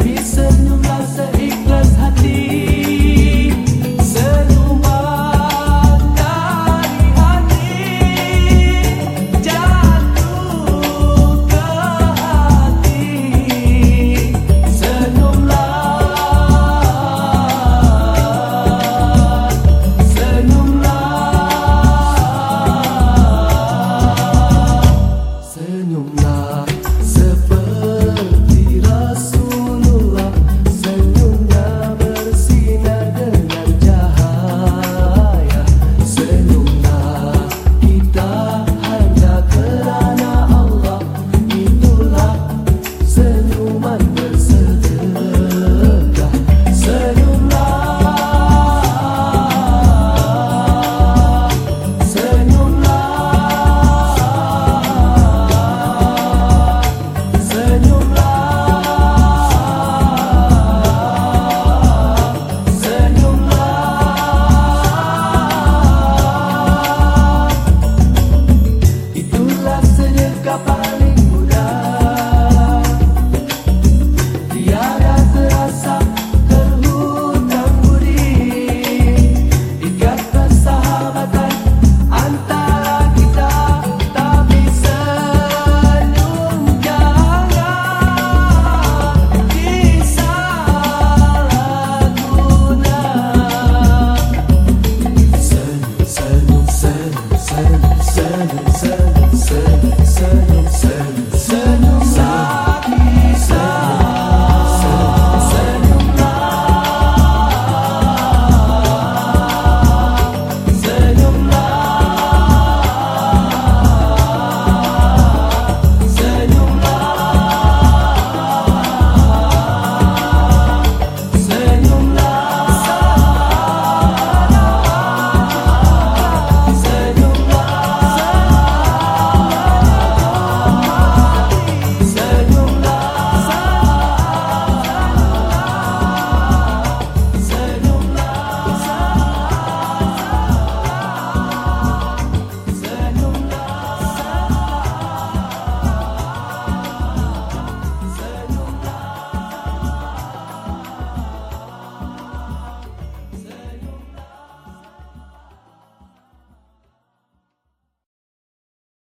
opção. sense.